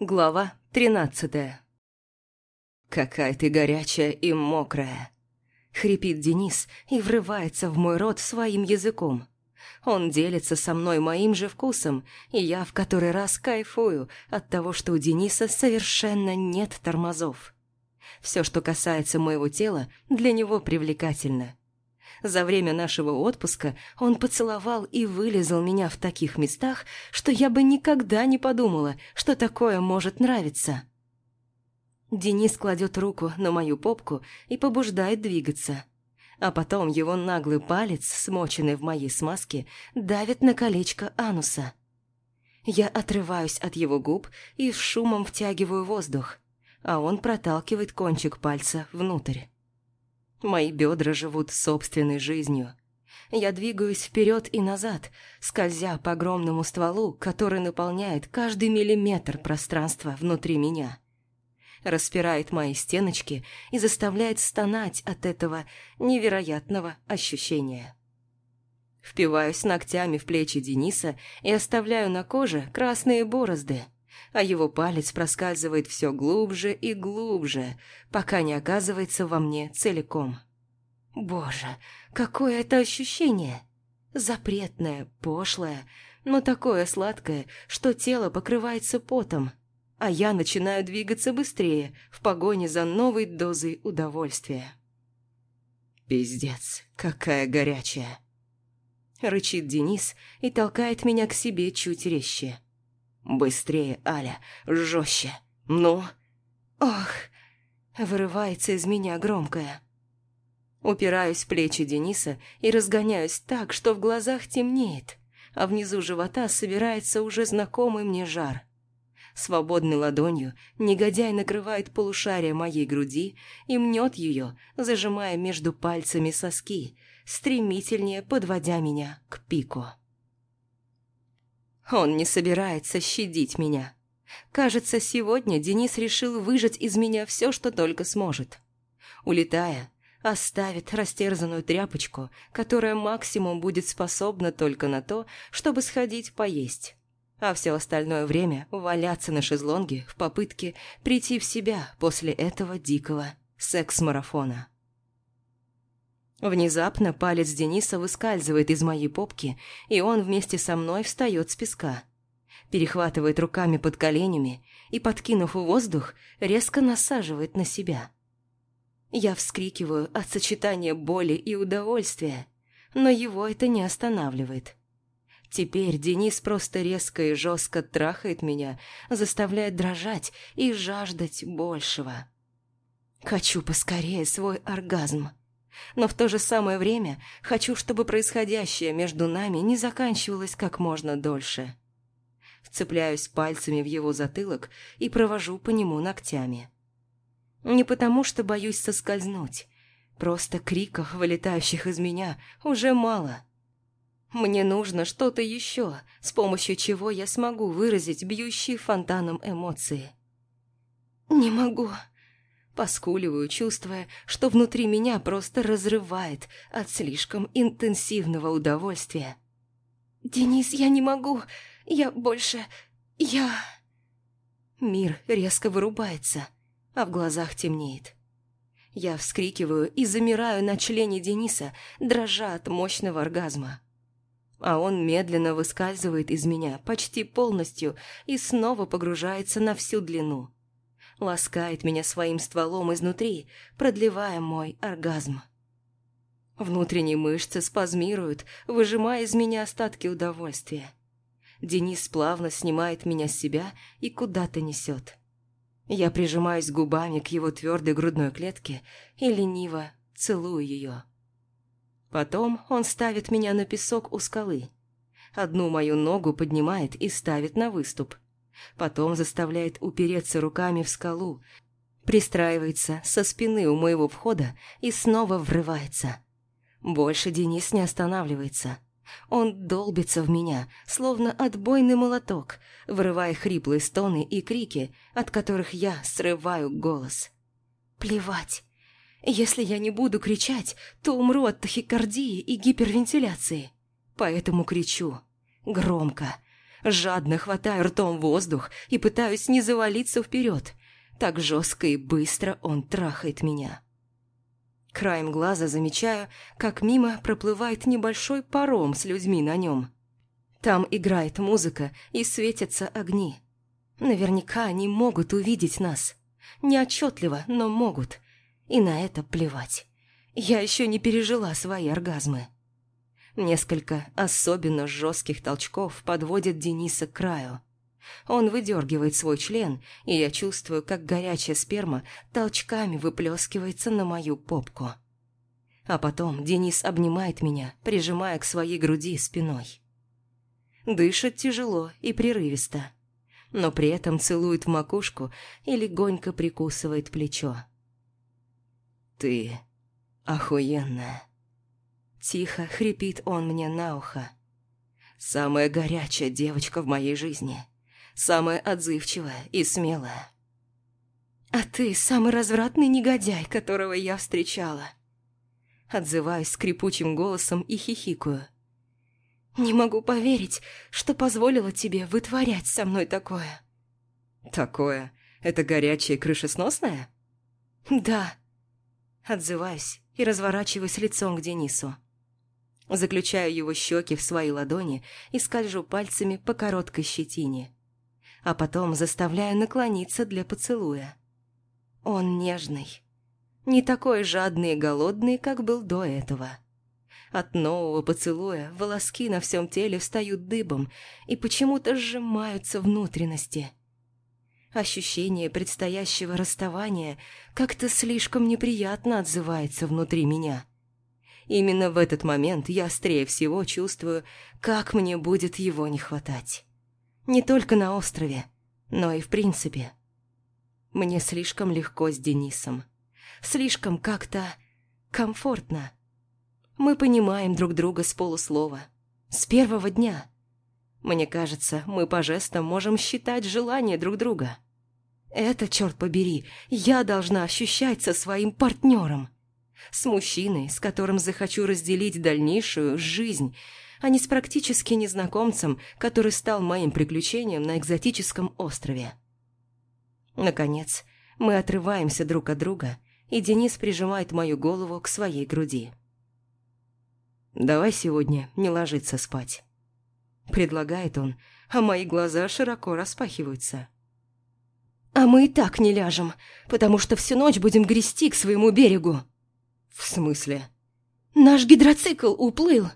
Глава тринадцатая. «Какая ты горячая и мокрая!» Хрипит Денис и врывается в мой рот своим языком. Он делится со мной моим же вкусом, и я в который раз кайфую от того, что у Дениса совершенно нет тормозов. Все, что касается моего тела, для него привлекательно. За время нашего отпуска он поцеловал и вылезал меня в таких местах, что я бы никогда не подумала, что такое может нравиться. Денис кладет руку на мою попку и побуждает двигаться. А потом его наглый палец, смоченный в моей смазке, давит на колечко ануса. Я отрываюсь от его губ и шумом втягиваю воздух, а он проталкивает кончик пальца внутрь. Мои бедра живут собственной жизнью. Я двигаюсь вперед и назад, скользя по огромному стволу, который наполняет каждый миллиметр пространства внутри меня. Распирает мои стеночки и заставляет стонать от этого невероятного ощущения. Впиваюсь ногтями в плечи Дениса и оставляю на коже красные борозды – а его палец проскальзывает все глубже и глубже, пока не оказывается во мне целиком. Боже, какое это ощущение! Запретное, пошлое, но такое сладкое, что тело покрывается потом, а я начинаю двигаться быстрее в погоне за новой дозой удовольствия. «Пиздец, какая горячая!» Рычит Денис и толкает меня к себе чуть резче. «Быстрее, Аля, жестче! Ну!» «Ох!» Вырывается из меня громкое. Упираюсь в плечи Дениса и разгоняюсь так, что в глазах темнеет, а внизу живота собирается уже знакомый мне жар. Свободной ладонью негодяй накрывает полушарие моей груди и мнет ее, зажимая между пальцами соски, стремительнее подводя меня к пику. Он не собирается щадить меня. Кажется, сегодня Денис решил выжать из меня все, что только сможет. Улетая, оставит растерзанную тряпочку, которая максимум будет способна только на то, чтобы сходить поесть. А все остальное время валяться на шезлонге в попытке прийти в себя после этого дикого секс-марафона. Внезапно палец Дениса выскальзывает из моей попки, и он вместе со мной встает с песка. Перехватывает руками под коленями и, подкинув в воздух, резко насаживает на себя. Я вскрикиваю от сочетания боли и удовольствия, но его это не останавливает. Теперь Денис просто резко и жестко трахает меня, заставляет дрожать и жаждать большего. Хочу поскорее свой оргазм но в то же самое время хочу, чтобы происходящее между нами не заканчивалось как можно дольше. Вцепляюсь пальцами в его затылок и провожу по нему ногтями. Не потому, что боюсь соскользнуть, просто криков, вылетающих из меня, уже мало. Мне нужно что-то еще, с помощью чего я смогу выразить бьющие фонтаном эмоции. «Не могу», Поскуливаю, чувствуя, что внутри меня просто разрывает от слишком интенсивного удовольствия. «Денис, я не могу. Я больше... Я...» Мир резко вырубается, а в глазах темнеет. Я вскрикиваю и замираю на члене Дениса, дрожа от мощного оргазма. А он медленно выскальзывает из меня почти полностью и снова погружается на всю длину ласкает меня своим стволом изнутри, продлевая мой оргазм. Внутренние мышцы спазмируют, выжимая из меня остатки удовольствия. Денис плавно снимает меня с себя и куда-то несет. Я прижимаюсь губами к его твердой грудной клетке и лениво целую ее. Потом он ставит меня на песок у скалы. Одну мою ногу поднимает и ставит на выступ – Потом заставляет упереться руками в скалу, пристраивается со спины у моего входа и снова врывается. Больше Денис не останавливается. Он долбится в меня, словно отбойный молоток, вырывая хриплые стоны и крики, от которых я срываю голос. Плевать. Если я не буду кричать, то умру от тахикардии и гипервентиляции. Поэтому кричу. Громко Жадно хватаю ртом воздух и пытаюсь не завалиться вперед. Так жестко и быстро он трахает меня. Краем глаза замечаю, как мимо проплывает небольшой паром с людьми на нем. Там играет музыка и светятся огни. Наверняка они могут увидеть нас. Неотчетливо, но могут. И на это плевать. Я еще не пережила свои оргазмы. Несколько особенно жестких толчков подводит Дениса к краю. Он выдергивает свой член, и я чувствую, как горячая сперма толчками выплескивается на мою попку. А потом Денис обнимает меня, прижимая к своей груди спиной. Дышит тяжело и прерывисто, но при этом целует в макушку и легонько прикусывает плечо. «Ты охуенная!» Тихо хрипит он мне на ухо. «Самая горячая девочка в моей жизни!» самая отзывчивая и смелая. «А ты самый развратный негодяй, которого я встречала!» Отзываюсь скрипучим голосом и хихикаю. «Не могу поверить, что позволила тебе вытворять со мной такое». «Такое? Это горячее крышесносное?» «Да». Отзываюсь и разворачиваюсь лицом к Денису. Заключаю его щеки в свои ладони и скольжу пальцами по короткой щетине а потом заставляю наклониться для поцелуя. Он нежный, не такой жадный и голодный, как был до этого. От нового поцелуя волоски на всем теле встают дыбом и почему-то сжимаются внутренности. Ощущение предстоящего расставания как-то слишком неприятно отзывается внутри меня. Именно в этот момент я острее всего чувствую, как мне будет его не хватать. Не только на острове, но и в принципе. Мне слишком легко с Денисом. Слишком как-то комфортно. Мы понимаем друг друга с полуслова. С первого дня. Мне кажется, мы по жестам можем считать желание друг друга. Это, черт побери, я должна ощущать со своим партнером. С мужчиной, с которым захочу разделить дальнейшую жизнь – а не с практически незнакомцем, который стал моим приключением на экзотическом острове. Наконец, мы отрываемся друг от друга, и Денис прижимает мою голову к своей груди. «Давай сегодня не ложиться спать», — предлагает он, а мои глаза широко распахиваются. «А мы и так не ляжем, потому что всю ночь будем грести к своему берегу». «В смысле?» «Наш гидроцикл уплыл»,